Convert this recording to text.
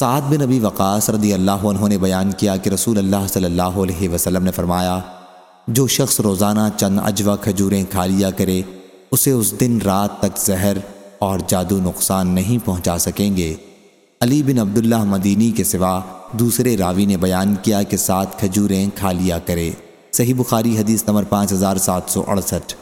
سعد بن نبی وقاص رضی اللہ عنہ نے بیان کیا کہ رسول اللہ صلی اللہ علیہ وسلم نے فرمایا، جو شخص روزانہ چند اجوا کھجوریں کھا لیا کرے، اسے اس دن رات تک زہر اور جادو نقصان نہیں پہنچا سکیں گے۔ علی بن عبداللہ مدینی کے سوا دوسرے راوی نے بیان کیا کہ سات کھجوریں کھا لیا کرے۔ صحیح بخاری حدیث نمبر پانچ ہزار سات سو اڑسٹھ۔